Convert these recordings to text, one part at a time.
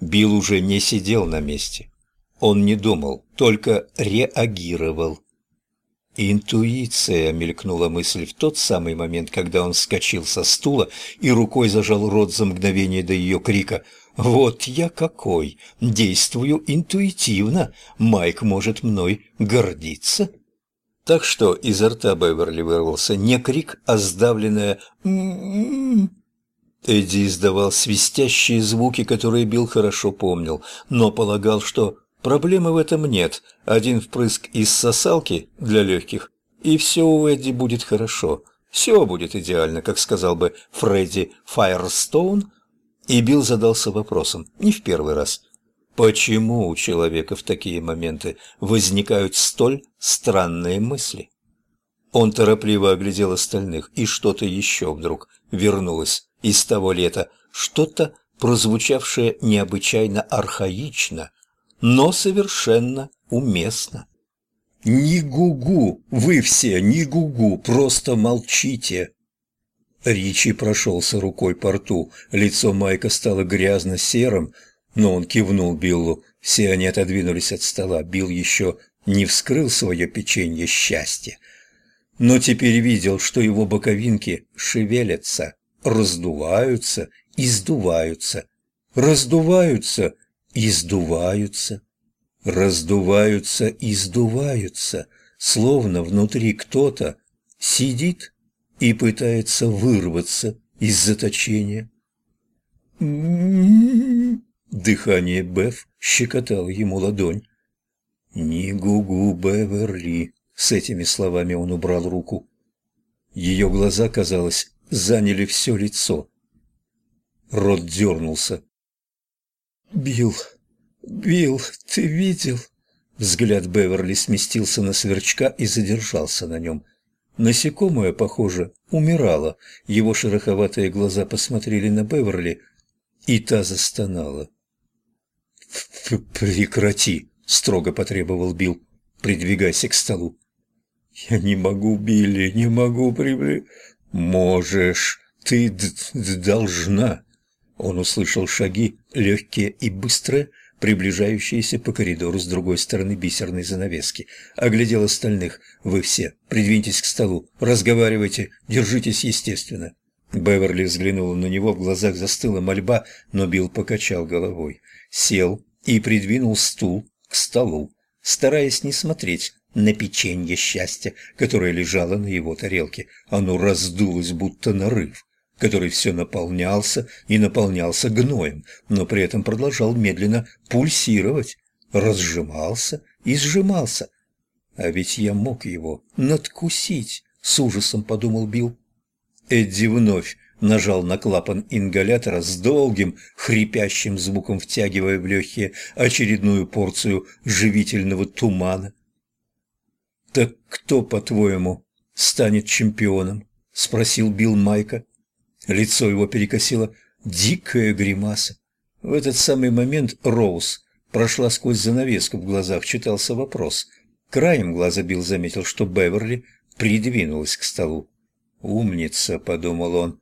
Билл уже не сидел на месте. Он не думал, только реагировал. «Интуиция», — мелькнула мысль в тот самый момент, когда он вскочил со стула и рукой зажал рот за мгновение до ее крика. «Вот я какой! Действую интуитивно! Майк может мной гордиться!» Так что изо рта Беверли вырвался не крик, а сдавленное «м-м-м». Эдди издавал свистящие звуки, которые Билл хорошо помнил, но полагал, что проблемы в этом нет. Один впрыск из сосалки для легких, и все у Эдди будет хорошо. Все будет идеально, как сказал бы Фредди Файерстоун. И Билл задался вопросом, не в первый раз, почему у человека в такие моменты возникают столь странные мысли? Он торопливо оглядел остальных, и что-то еще вдруг вернулось из того лета, что-то, прозвучавшее необычайно архаично, но совершенно уместно. «Не гугу! Вы все не гугу! Просто молчите!» Ричи прошелся рукой по рту, лицо Майка стало грязно-серым, но он кивнул Биллу. Все они отодвинулись от стола. Билл еще не вскрыл свое печенье счастья, но теперь видел, что его боковинки шевелятся раздуваются и сдуваются, раздуваются и сдуваются, раздуваются и сдуваются, словно внутри кто-то сидит и пытается вырваться из заточения. Дыхание Беф щекотало ему ладонь. «Не гугу, Беверли!» С этими словами он убрал руку. Ее глаза, казалось, заняли все лицо. Рот дернулся. «Билл, Билл, ты видел?» Взгляд Беверли сместился на сверчка и задержался на нем. Насекомое, похоже, умирало. Его шероховатые глаза посмотрели на Беверли, и та застонала. «Прекрати!» — строго потребовал Билл. «Придвигайся к столу». «Я не могу, Билли, не могу прибли...» «Можешь, ты должна!» Он услышал шаги, легкие и быстрые, приближающиеся по коридору с другой стороны бисерной занавески. Оглядел остальных. «Вы все, придвиньтесь к столу, разговаривайте, держитесь естественно». Беверли взглянула на него, в глазах застыла мольба, но Билл покачал головой. Сел и придвинул стул к столу, стараясь не смотреть на печенье счастья, которое лежало на его тарелке. Оно раздулось, будто нарыв, который все наполнялся и наполнялся гноем, но при этом продолжал медленно пульсировать, разжимался и сжимался. А ведь я мог его надкусить, с ужасом подумал Билл. Эдди вновь нажал на клапан ингалятора с долгим, хрипящим звуком, втягивая в легкие очередную порцию живительного тумана. «Так кто, по-твоему, станет чемпионом?» — спросил Билл Майка. Лицо его перекосило дикая гримаса. В этот самый момент Роуз прошла сквозь занавеску в глазах, читался вопрос. Краем глаза Билл заметил, что Беверли придвинулась к столу. «Умница», — подумал он.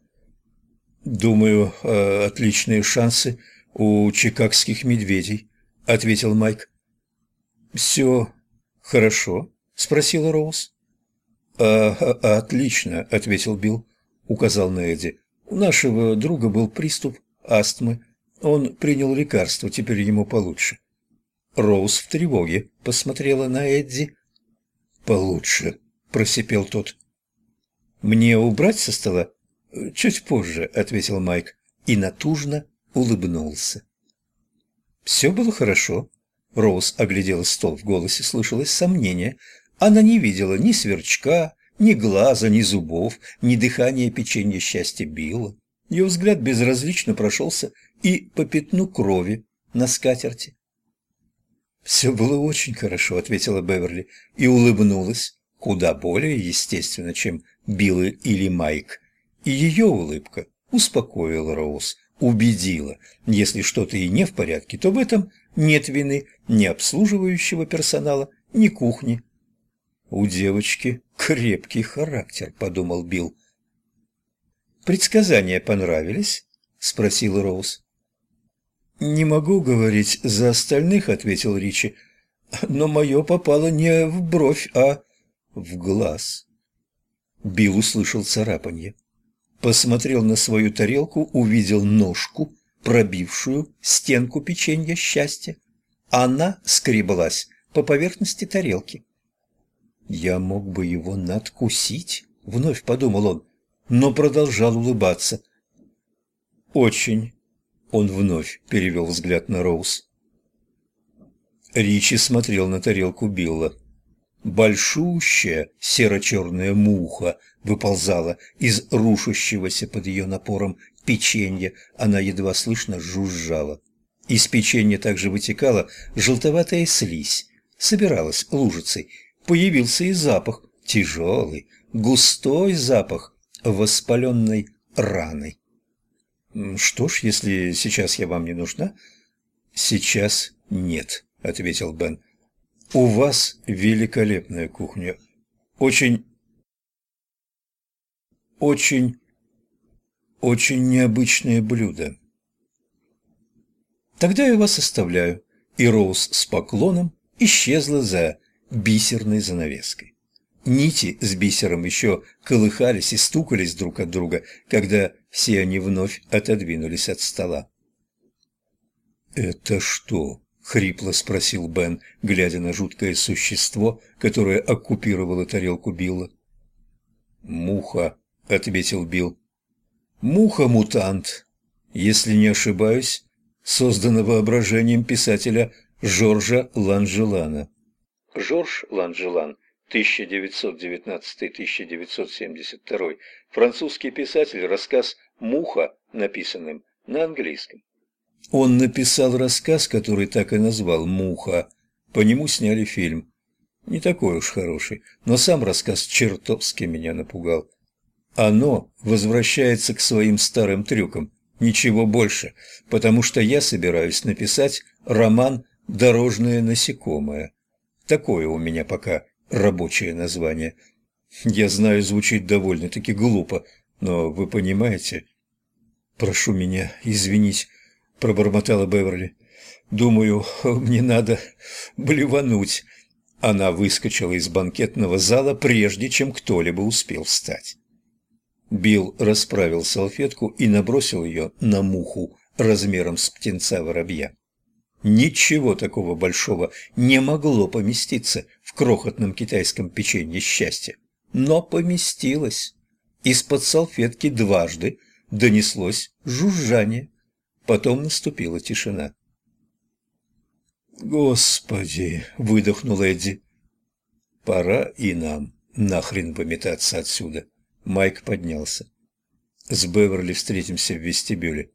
«Думаю, э, отличные шансы у чикагских медведей», — ответил Майк. «Все хорошо», — спросила Роуз. «А, а, «Отлично», — ответил Билл, указал на Эдди. «У нашего друга был приступ астмы. Он принял лекарство, теперь ему получше». Роуз в тревоге посмотрела на Эдди. «Получше», — просипел тот. «Мне убрать со стола?» «Чуть позже», — ответил Майк и натужно улыбнулся. Все было хорошо. Роуз оглядела стол, в голосе слышалось сомнение, она не видела ни сверчка, ни глаза, ни зубов, ни дыхания печенья счастья Билла. Ее взгляд безразлично прошелся и по пятну крови на скатерти. «Все было очень хорошо», — ответила Беверли и улыбнулась, куда более естественно, чем Билл или Майк. И ее улыбка успокоила Роуз, убедила, если что-то и не в порядке, то в этом нет вины ни обслуживающего персонала, ни кухни, «У девочки крепкий характер», — подумал Билл. «Предсказания понравились?» — спросил Роуз. «Не могу говорить за остальных», — ответил Ричи, — «но мое попало не в бровь, а в глаз». Билл услышал царапанье. Посмотрел на свою тарелку, увидел ножку, пробившую стенку печенья счастья. Она скреблась по поверхности тарелки. «Я мог бы его надкусить», — вновь подумал он, но продолжал улыбаться. «Очень». Он вновь перевел взгляд на Роуз. Ричи смотрел на тарелку Билла. Большущая серо-черная муха выползала из рушащегося под ее напором печенья. Она едва слышно жужжала. Из печенья также вытекала желтоватая слизь, собиралась лужицей. Появился и запах, тяжелый, густой запах воспаленной раны. «Что ж, если сейчас я вам не нужна?» «Сейчас нет», — ответил Бен. «У вас великолепная кухня. Очень... очень... очень необычное блюдо». «Тогда я вас оставляю». И Роуз с поклоном исчезла за бисерной занавеской. Нити с бисером еще колыхались и стукались друг от друга, когда все они вновь отодвинулись от стола. «Это что?» — хрипло спросил Бен, глядя на жуткое существо, которое оккупировало тарелку Билла. «Муха», — ответил Билл. «Муха-мутант. Если не ошибаюсь, создана воображением писателя Жоржа Ланжелана». Жорж Ланжелан – 1919-1972, французский писатель, рассказ «Муха», написанным на английском. Он написал рассказ, который так и назвал «Муха». По нему сняли фильм. Не такой уж хороший, но сам рассказ чертовски меня напугал. Оно возвращается к своим старым трюкам, ничего больше, потому что я собираюсь написать роман «Дорожное насекомое». Такое у меня пока рабочее название. Я знаю, звучит довольно-таки глупо, но вы понимаете... «Прошу меня извинить», — пробормотала Беверли. «Думаю, мне надо блевануть». Она выскочила из банкетного зала, прежде чем кто-либо успел встать. Билл расправил салфетку и набросил ее на муху размером с птенца-воробья. Ничего такого большого не могло поместиться в крохотном китайском печенье счастья. Но поместилось. Из-под салфетки дважды донеслось жужжание. Потом наступила тишина. «Господи!» — выдохнул Эдди. «Пора и нам нахрен выметаться отсюда». Майк поднялся. «С Беверли встретимся в вестибюле».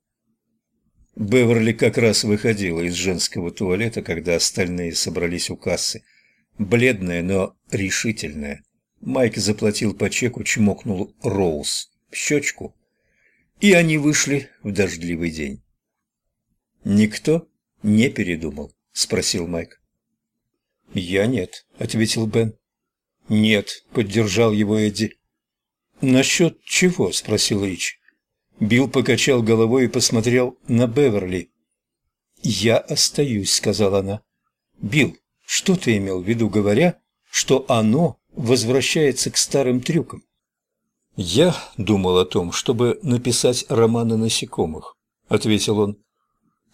Беверли как раз выходила из женского туалета, когда остальные собрались у кассы. Бледная, но решительная. Майк заплатил по чеку, чмокнул Роуз в щечку, и они вышли в дождливый день. «Никто не передумал?» – спросил Майк. «Я нет», – ответил Бен. «Нет», – поддержал его Эдди. «Насчет чего?» – спросил Рич. Билл покачал головой и посмотрел на Беверли. «Я остаюсь», — сказала она. «Билл, что ты имел в виду, говоря, что оно возвращается к старым трюкам?» «Я думал о том, чтобы написать роман о насекомых», — ответил он.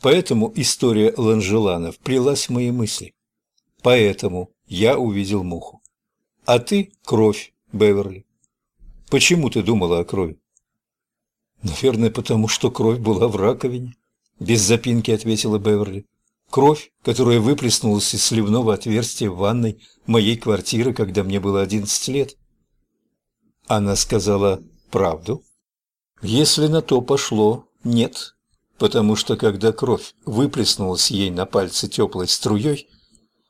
«Поэтому история Ланжелана вплелась в мои мысли. Поэтому я увидел муху. А ты — кровь, Беверли. Почему ты думала о крови?» «Наверное, потому что кровь была в раковине», – без запинки ответила Беверли. «Кровь, которая выплеснулась из сливного отверстия в ванной моей квартиры, когда мне было одиннадцать лет». Она сказала правду. Если на то пошло, нет, потому что когда кровь выплеснулась ей на пальцы теплой струей,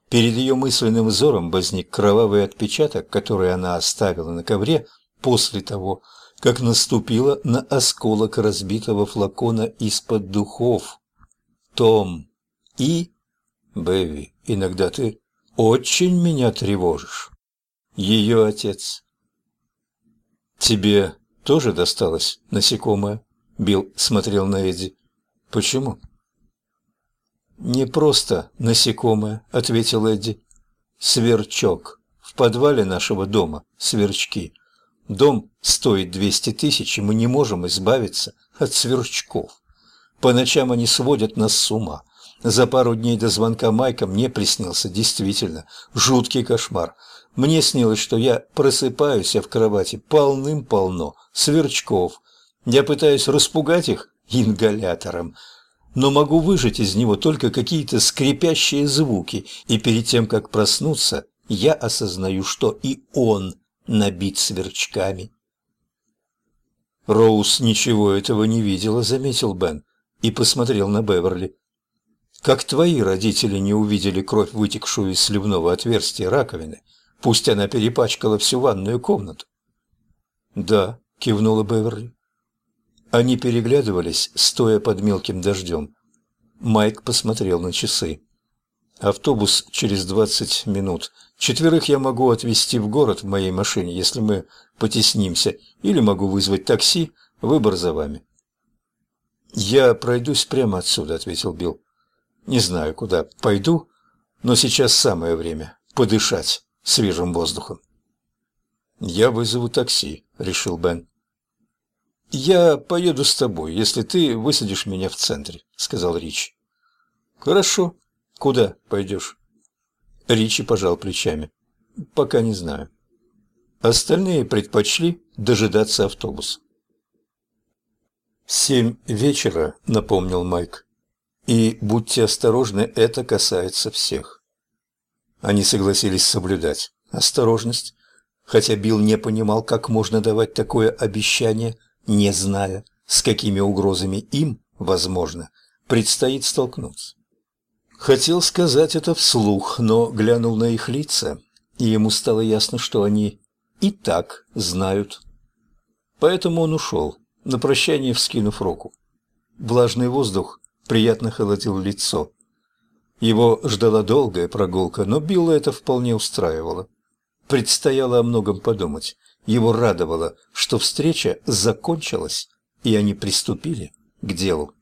перед ее мысленным взором возник кровавый отпечаток, который она оставила на ковре после того, как наступила на осколок разбитого флакона из-под духов. Том и... Бэви, иногда ты очень меня тревожишь. Ее отец. Тебе тоже досталось насекомое? Билл смотрел на Эдди. Почему? «Не просто насекомое», — ответил Эдди. «Сверчок. В подвале нашего дома сверчки. Дом стоит 200 тысяч, и мы не можем избавиться от сверчков. По ночам они сводят нас с ума. За пару дней до звонка Майка мне приснился действительно жуткий кошмар. Мне снилось, что я просыпаюсь, а в кровати полным-полно сверчков. Я пытаюсь распугать их ингалятором, но могу выжать из него только какие-то скрипящие звуки, и перед тем, как проснуться, я осознаю, что и он набит сверчками. Роуз ничего этого не видела, заметил Бен, и посмотрел на Беверли. Как твои родители не увидели кровь, вытекшую из сливного отверстия раковины, пусть она перепачкала всю ванную комнату. Да, кивнула Беверли. Они переглядывались, стоя под мелким дождем. Майк посмотрел на часы. Автобус через двадцать минут. Четверых я могу отвезти в город в моей машине, если мы потеснимся, или могу вызвать такси, выбор за вами. «Я пройдусь прямо отсюда», — ответил Билл. «Не знаю, куда пойду, но сейчас самое время подышать свежим воздухом». «Я вызову такси», — решил Бен. «Я поеду с тобой, если ты высадишь меня в центре», — сказал Рич. «Хорошо. Куда пойдешь?» Ричи пожал плечами. «Пока не знаю». Остальные предпочли дожидаться автобуса. «Семь вечера», — напомнил Майк. «И будьте осторожны, это касается всех». Они согласились соблюдать осторожность, хотя Билл не понимал, как можно давать такое обещание — не зная, с какими угрозами им, возможно, предстоит столкнуться. Хотел сказать это вслух, но глянул на их лица, и ему стало ясно, что они и так знают. Поэтому он ушел, на прощание вскинув руку. Влажный воздух приятно холодил лицо. Его ждала долгая прогулка, но Билла это вполне устраивало. Предстояло о многом подумать. Его радовало, что встреча закончилась, и они приступили к делу.